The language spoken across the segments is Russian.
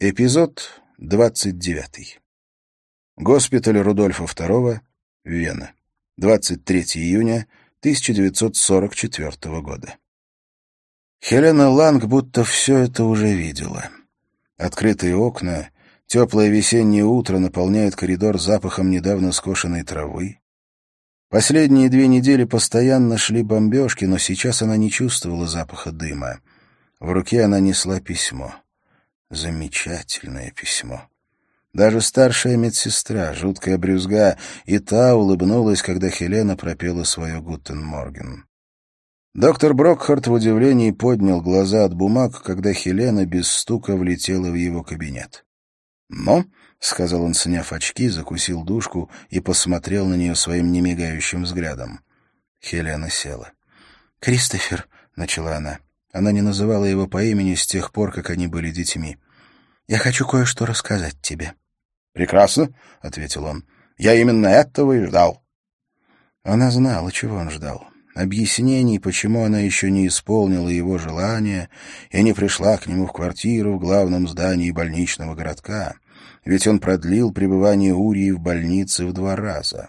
Эпизод 29. Госпиталь Рудольфа II, Вена. 23 июня 1944 года. Хелена Ланг будто все это уже видела. Открытые окна, теплое весеннее утро наполняет коридор запахом недавно скошенной травы. Последние две недели постоянно шли бомбежки, но сейчас она не чувствовала запаха дыма. В руке она несла письмо. Замечательное письмо. Даже старшая медсестра, жуткая брюзга, и та улыбнулась, когда Хелена пропела свое «Guten Morgen». Доктор Брокхарт в удивлении поднял глаза от бумаг, когда Хелена без стука влетела в его кабинет. «Ну?» — сказал он, сняв очки, закусил дужку и посмотрел на нее своим немигающим взглядом. Хелена села. «Кристофер», — начала она. Она не называла его по имени с тех пор, как они были детьми. «Я хочу кое-что рассказать тебе». «Прекрасно», — ответил он. «Я именно этого и ждал». Она знала, чего он ждал. Объяснений, почему она еще не исполнила его желания и не пришла к нему в квартиру в главном здании больничного городка, ведь он продлил пребывание Урии в больнице в два раза.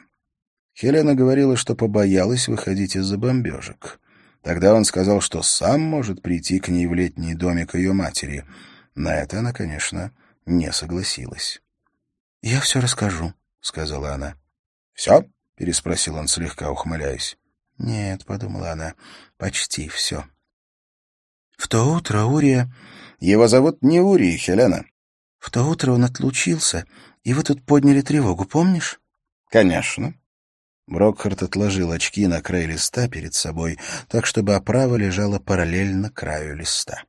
Хелена говорила, что побоялась выходить из-за бомбежек. Тогда он сказал, что сам может прийти к ней в летний домик ее матери. На это она, конечно, не согласилась. — Я все расскажу, — сказала она. — Все? — переспросил он, слегка ухмыляясь. — Нет, — подумала она, — почти все. В то утро Урия... Его зовут не Урия, Хелена. В то утро он отлучился, и вы тут подняли тревогу, помнишь? — Конечно. Брокхарт отложил очки на край листа перед собой, так чтобы оправа лежала параллельно краю листа.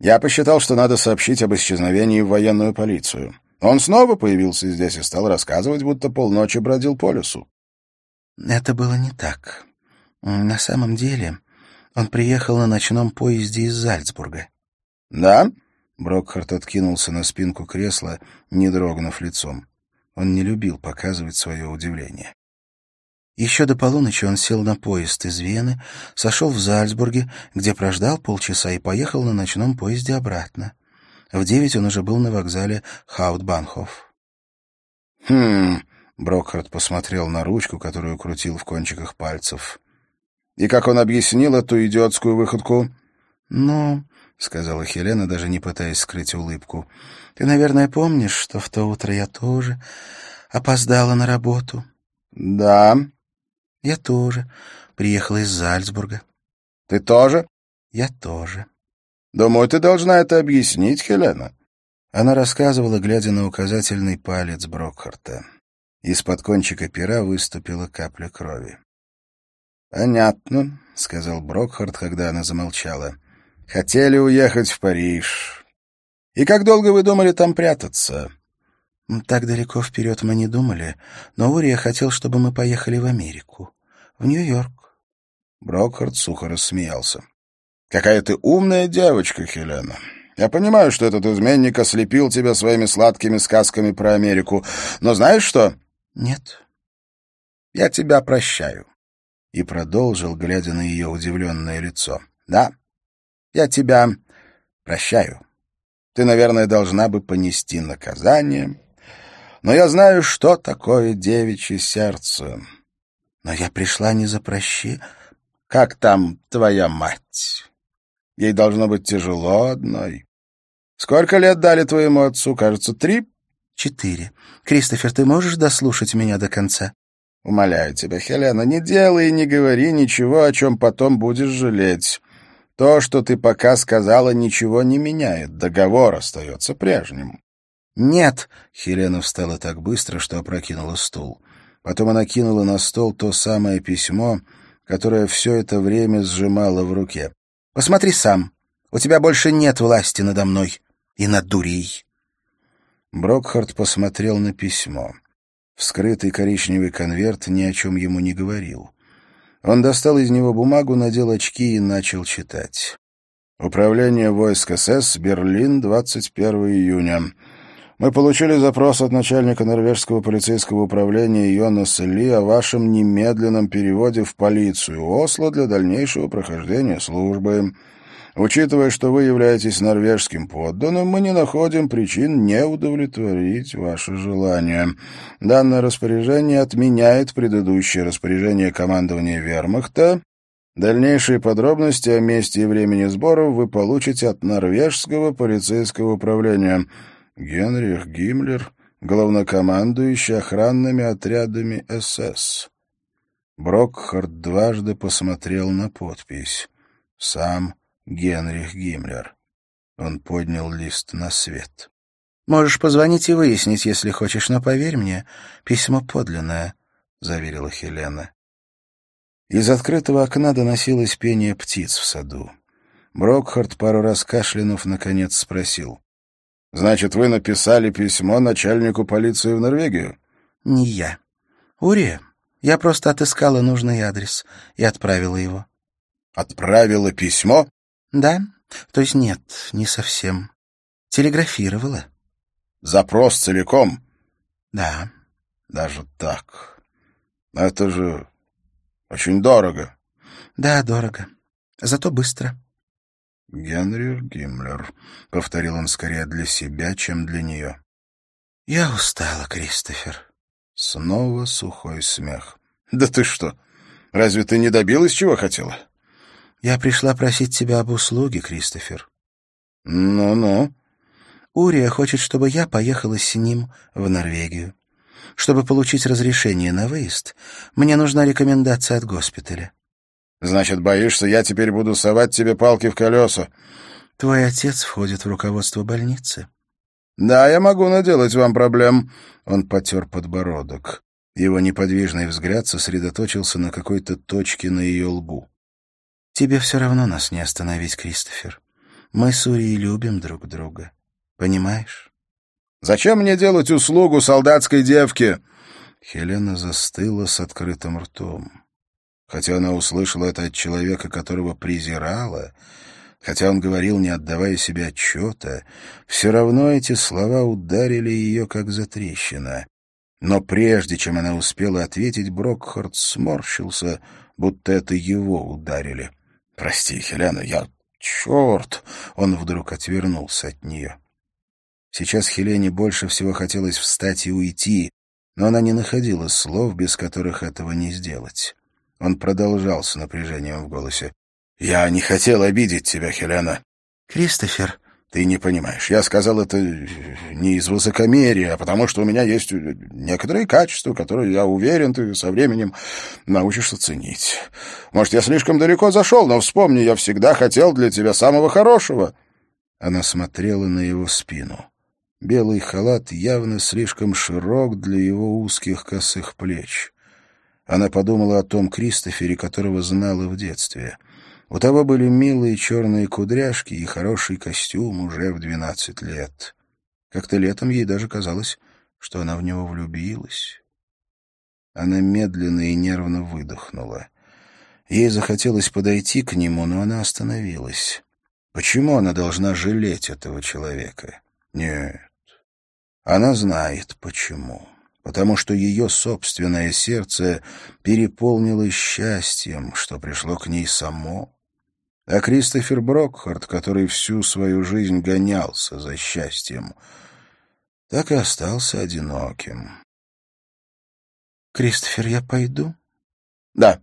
«Я посчитал, что надо сообщить об исчезновении в военную полицию. Он снова появился здесь и стал рассказывать, будто полночи бродил по лесу». «Это было не так. На самом деле он приехал на ночном поезде из Зальцбурга». «Да?» Брокхарт откинулся на спинку кресла, не дрогнув лицом. Он не любил показывать свое удивление. Еще до полуночи он сел на поезд из Вены, сошел в Зальцбурге, где прождал полчаса и поехал на ночном поезде обратно. В девять он уже был на вокзале Хаутбанхоф. «Хм...» — Брокхард посмотрел на ручку, которую крутил в кончиках пальцев. «И как он объяснил эту идиотскую выходку?» «Ну...» — сказала Хелена, даже не пытаясь скрыть улыбку. «Ты, наверное, помнишь, что в то утро я тоже опоздала на работу?» «Да», я тоже. Приехала из Зальцбурга. Ты тоже? Я тоже. Думаю, ты должна это объяснить, Хелена. Она рассказывала, глядя на указательный палец Брокхарта. Из-под кончика пера выступила капля крови. «Понятно», — сказал Брокхарт, когда она замолчала. «Хотели уехать в Париж. И как долго вы думали там прятаться?» «Так далеко вперед мы не думали, но Урия хотел, чтобы мы поехали в Америку в Нью-Йорк. Брокхард сухо рассмеялся. «Какая ты умная девочка, Хелена. Я понимаю, что этот изменник ослепил тебя своими сладкими сказками про Америку, но знаешь что?» «Нет». «Я тебя прощаю». И продолжил, глядя на ее удивленное лицо. «Да, я тебя прощаю. Ты, наверное, должна бы понести наказание, но я знаю, что такое девичье сердце». Но я пришла не за прощи. Как там твоя мать? Ей должно быть тяжело одной. Сколько лет дали твоему отцу? Кажется, три? Четыре. Кристофер, ты можешь дослушать меня до конца? Умоляю тебя, Хелена, не делай и не говори ничего, о чем потом будешь жалеть. То, что ты пока сказала, ничего не меняет. Договор остается прежним. «Нет!» — Хелена встала так быстро, что опрокинула стул. Потом она кинула на стол то самое письмо, которое все это время сжимала в руке. «Посмотри сам. У тебя больше нет власти надо мной и над дурей». Брокхард посмотрел на письмо. Вскрытый коричневый конверт ни о чем ему не говорил. Он достал из него бумагу, надел очки и начал читать. «Управление войск СС, Берлин, 21 июня. Мы получили запрос от начальника норвежского полицейского управления Йонаса Ли о вашем немедленном переводе в полицию Осло для дальнейшего прохождения службы. Учитывая, что вы являетесь норвежским подданным, мы не находим причин не удовлетворить ваше желание. Данное распоряжение отменяет предыдущее распоряжение командования вермахта. Дальнейшие подробности о месте и времени сборов вы получите от норвежского полицейского управления. Генрих Гиммлер, главнокомандующий охранными отрядами СС. Брокхард дважды посмотрел на подпись. Сам Генрих Гиммлер. Он поднял лист на свет. «Можешь позвонить и выяснить, если хочешь, но поверь мне, письмо подлинное», — заверила Хелена. Из открытого окна доносилось пение птиц в саду. Брокхард, пару раз кашлянув, наконец спросил. «Значит, вы написали письмо начальнику полиции в Норвегию?» «Не я. Урия. Я просто отыскала нужный адрес и отправила его». «Отправила письмо?» Да, то есть нет, не совсем. Телеграфировала. Запрос целиком? Да. Даже так. Это же очень дорого. Да, дорого. Зато быстро. Генрих Гиммлер, — повторил он скорее для себя, чем для нее. Я устала, Кристофер. Снова сухой смех. Да ты что? Разве ты не добилась, чего хотела? Я пришла просить тебя об услуге, Кристофер. Ну-ну. Урия хочет, чтобы я поехала с ним в Норвегию. Чтобы получить разрешение на выезд, мне нужна рекомендация от госпиталя. Значит, боишься, я теперь буду совать тебе палки в колеса? Твой отец входит в руководство больницы. Да, я могу наделать вам проблем. Он потер подбородок. Его неподвижный взгляд сосредоточился на какой-то точке на ее лбу. Тебе все равно нас не остановить, Кристофер. Мы с Урией любим друг друга. Понимаешь? Зачем мне делать услугу солдатской девке? Хелена застыла с открытым ртом. Хотя она услышала это от человека, которого презирала, хотя он говорил, не отдавая себе отчета, все равно эти слова ударили ее, как затрещина. Но прежде чем она успела ответить, Брокхард сморщился, будто это его ударили. «Прости, Хелена, я... Черт!» Он вдруг отвернулся от нее. Сейчас Хелене больше всего хотелось встать и уйти, но она не находила слов, без которых этого не сделать. Он продолжал с напряжением в голосе. «Я не хотел обидеть тебя, Хелена». «Кристофер», ты не понимаешь. Я сказал это не из высокомерия, а потому что у меня есть некоторые качества, которые, я уверен, ты со временем научишься ценить. Может, я слишком далеко зашел, но вспомни, я всегда хотел для тебя самого хорошего». Она смотрела на его спину. Белый халат явно слишком широк для его узких косых плеч. Она подумала о том Кристофере, которого знала в детстве — у того были милые черные кудряшки и хороший костюм уже в двенадцать лет. Как-то летом ей даже казалось, что она в него влюбилась. Она медленно и нервно выдохнула. Ей захотелось подойти к нему, но она остановилась. Почему она должна жалеть этого человека? Нет. Она знает, почему. Потому что ее собственное сердце переполнилось счастьем, что пришло к ней само. А Кристофер Брокхарт, который всю свою жизнь гонялся за счастьем, так и остался одиноким. «Кристофер, я пойду?» «Да,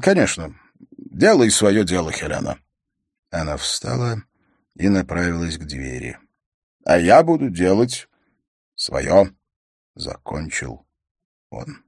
конечно. Делай свое дело, Хелена». Она встала и направилась к двери. «А я буду делать свое», — закончил он.